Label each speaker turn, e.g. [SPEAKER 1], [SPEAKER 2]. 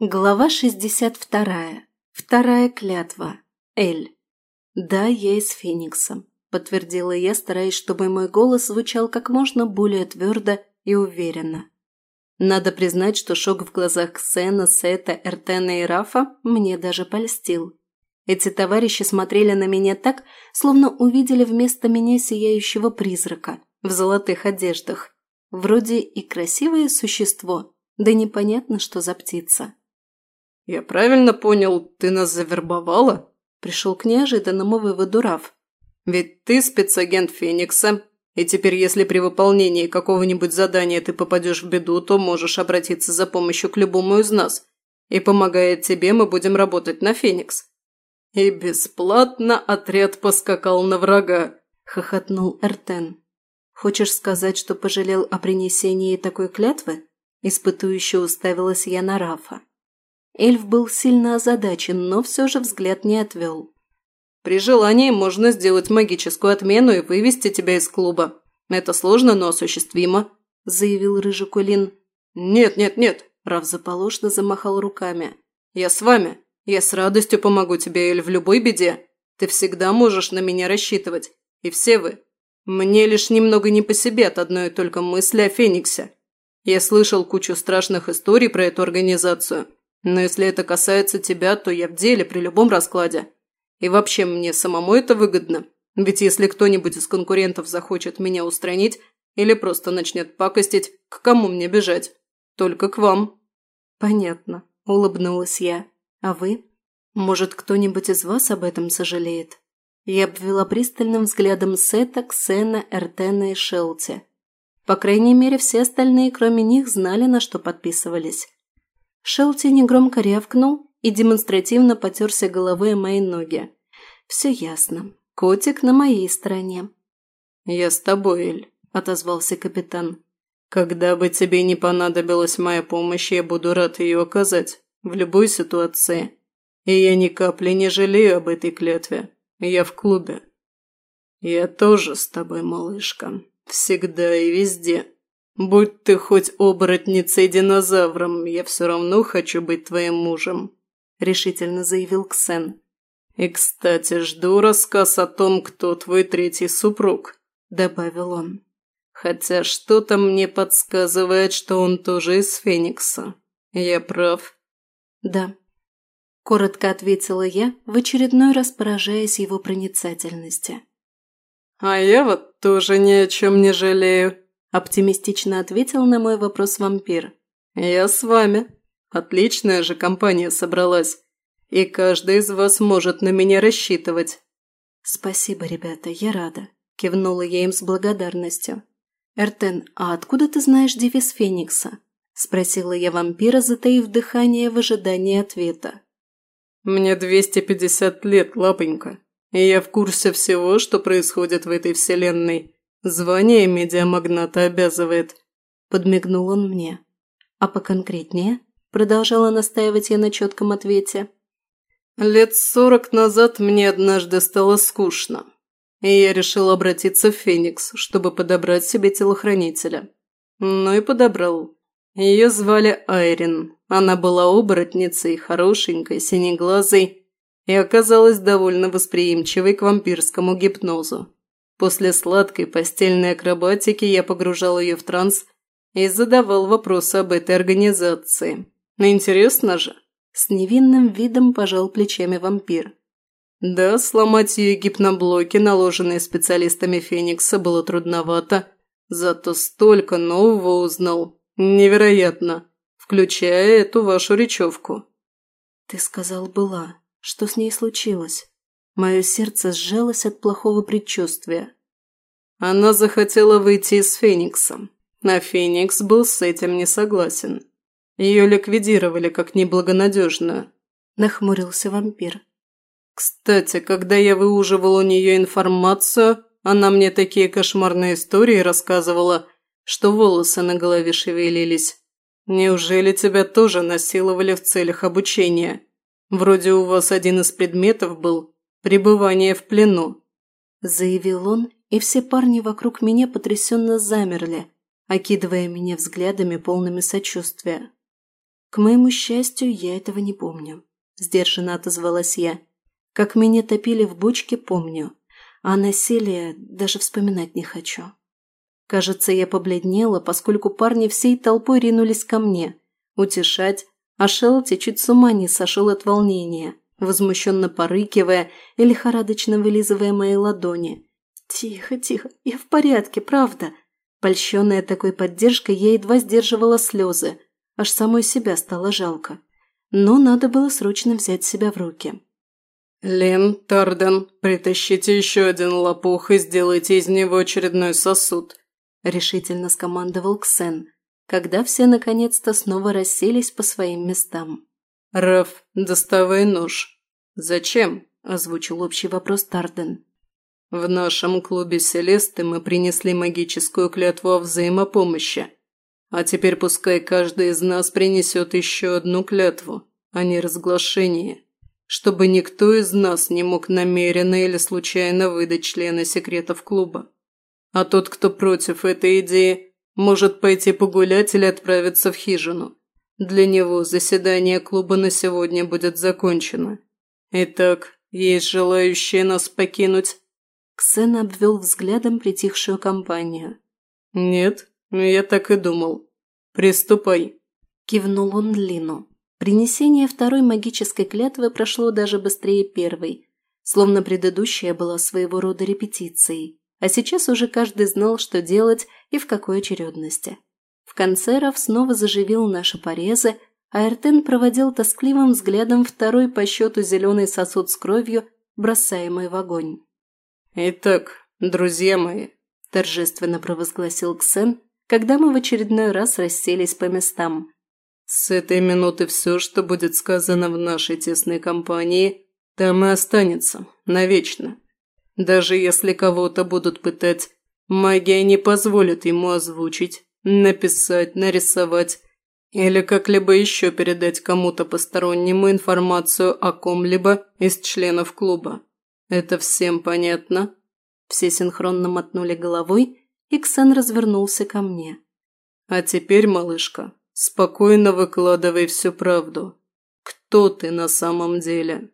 [SPEAKER 1] Глава 62. Вторая клятва. Эль. «Да, я с Фениксом. подтвердила я, стараясь, чтобы мой голос звучал как можно более твердо и уверенно. Надо признать, что шок в глазах Ксена, Сета, Эртена и Рафа мне даже польстил. Эти товарищи смотрели на меня так, словно увидели вместо меня сияющего призрака в золотых одеждах. Вроде и красивое существо, да непонятно, что за птица.
[SPEAKER 2] «Я правильно понял, ты нас завербовала?»
[SPEAKER 1] Пришел к неожиданному выводу Раф.
[SPEAKER 2] «Ведь ты спецагент Феникса, и теперь, если при выполнении какого-нибудь задания ты попадешь в беду, то можешь обратиться за помощью к любому из нас. И помогая тебе, мы будем работать на Феникс». «И бесплатно отряд поскакал на врага», –
[SPEAKER 1] хохотнул Эртен. «Хочешь сказать, что пожалел о принесении такой клятвы?» – испытующе уставилась я на Рафа. Эльф был сильно озадачен, но все же взгляд не отвел.
[SPEAKER 2] «При желании можно сделать магическую отмену и вывести тебя из клуба. Это сложно, но осуществимо», – заявил Рыжикулин. «Нет, нет, нет», – Рав заполошно замахал руками. «Я с вами. Я с радостью помогу тебе, Эль, в любой беде. Ты всегда можешь на меня рассчитывать. И все вы. Мне лишь немного не по себе от одной только мысли о Фениксе. Я слышал кучу страшных историй про эту организацию». Но если это касается тебя, то я в деле при любом раскладе. И вообще мне самому это выгодно. Ведь если кто-нибудь из конкурентов захочет меня устранить или просто начнет пакостить, к кому мне бежать? Только к вам».
[SPEAKER 1] «Понятно», – улыбнулась я. «А вы? Может, кто-нибудь из вас об этом сожалеет?» Я обвела пристальным взглядом Сета, Ксена, Эртена и Шелти. По крайней мере, все остальные, кроме них, знали, на что подписывались. Шелти негромко рявкнул и демонстративно потерся головой о мои ноги. «Все ясно. Котик на моей стороне».
[SPEAKER 2] «Я с тобой, Эль», – отозвался капитан. «Когда бы тебе не понадобилась моя помощь, я буду рад ее оказать. В любой ситуации. И я ни капли не жалею об этой клятве. Я в клубе». «Я тоже с тобой, малышка. Всегда и везде», «Будь ты хоть оборотницей динозавром, я все равно хочу быть твоим мужем», – решительно заявил Ксен. «И, кстати, жду рассказ о том, кто твой третий супруг», – добавил он. «Хотя что-то мне подсказывает, что он тоже из Феникса. Я прав?»
[SPEAKER 1] «Да», – коротко ответила Оптимистично ответил на мой вопрос вампир.
[SPEAKER 2] «Я с вами. Отличная же компания собралась. И каждый из вас может на меня рассчитывать».
[SPEAKER 1] «Спасибо, ребята, я рада», – кивнула я им с благодарностью. «Эртен, а откуда ты знаешь девиз Феникса?» – спросила я вампира, затаив дыхание в ожидании ответа.
[SPEAKER 2] «Мне 250 лет, лапонька, и я в курсе всего, что происходит в этой вселенной». زوانے میں دے مغنتہ بیزوت پدمگنون мне.
[SPEAKER 1] А по конкретнее, продолжала настаивать я на четком ответе.
[SPEAKER 2] Лет сорок назад мне однажды стало скучно, и я решил обратиться в Феникс, чтобы подобрать себе телохранителя. Ну и подобрал. Ее звали Айрин. Она была оборотницей, хорошенькой, синеглазой и оказалась довольно восприимчивой к вампирскому гипнозу. После сладкой постельной акробатики я погружал ее в транс и задавал вопросы об этой организации. Ну, интересно же.
[SPEAKER 1] С невинным видом пожал плечами вампир.
[SPEAKER 2] Да, сломать ее гипноблоки, наложенные специалистами Феникса, было трудновато. Зато столько нового узнал. Невероятно. Включая эту вашу речевку.
[SPEAKER 1] Ты сказал «была». Что с ней случилось? Мое сердце сжалось от плохого предчувствия.
[SPEAKER 2] Она захотела выйти с Фениксом, а Феникс был с этим не согласен. Ее ликвидировали как неблагонадежную.
[SPEAKER 1] Нахмурился вампир.
[SPEAKER 2] Кстати, когда я выуживал у нее информацию, она мне такие кошмарные истории рассказывала, что волосы на голове шевелились. Неужели тебя тоже насиловали в целях обучения? Вроде у вас один из предметов был пребывание в плену», –
[SPEAKER 1] заявил он, и все парни вокруг меня потрясенно замерли, окидывая меня взглядами полными сочувствия. «К моему счастью, я этого не помню», – сдержанно отозвалась я. «Как меня топили в бочке, помню, а насилие даже вспоминать не хочу». Кажется, я побледнела, поскольку парни всей толпой ринулись ко мне. Утешать, а Шелти чуть с ума не сошел от волнения – Возмущенно порыкивая, и лихорадочно вылизывая мои ладони. «Тихо, тихо, я в порядке, правда!» Польщенная такой поддержкой, я едва сдерживала слезы. Аж самой себя стало жалко. Но надо было срочно взять себя в руки.
[SPEAKER 2] «Лен, Тарден, притащите еще один лопух и сделайте из него очередной сосуд», – решительно скомандовал Ксен, когда все наконец-то снова расселись по своим местам. «Раф, доставай нож». «Зачем?» – озвучил общий вопрос Тарден. «В нашем клубе Селесты мы принесли магическую клятву о взаимопомощи. А теперь пускай каждый из нас принесет еще одну клятву, а не разглашение, чтобы никто из нас не мог намеренно или случайно выдать члена секретов клуба. А тот, кто против этой идеи, может пойти погулять или отправиться в хижину для него заседание клуба на сегодня будет закончено. Итак, есть желающие нас покинуть?»
[SPEAKER 1] Ксен обвел взглядом притихшую компанию.
[SPEAKER 2] «Нет, я так и думал. Приступай!»
[SPEAKER 1] Кивнул он Лину. Принесение второй магической клятвы прошло даже быстрее первой, словно предыдущая была своего рода репетицией, а сейчас уже каждый знал, что делать и в какой очередности. В конце Раф снова заживил наши порезы, а Эртен проводил тоскливым взглядом второй по счету зеленый сосуд с кровью, бросаемый в огонь.
[SPEAKER 2] «Итак, друзья мои», – торжественно провозгласил Ксен, когда мы в очередной раз расселись по местам. С этой минуты все, что будет сказано в нашей тесной компании, там написать, нарисовать или как-либо еще передать кому-то постороннему информацию о ком-либо из членов клуба. Это всем понятно?»
[SPEAKER 1] Все синхронно мотнули головой, и Ксен развернулся ко мне.
[SPEAKER 2] «А теперь, малышка, спокойно выкладывай всю правду. Кто ты на самом деле?»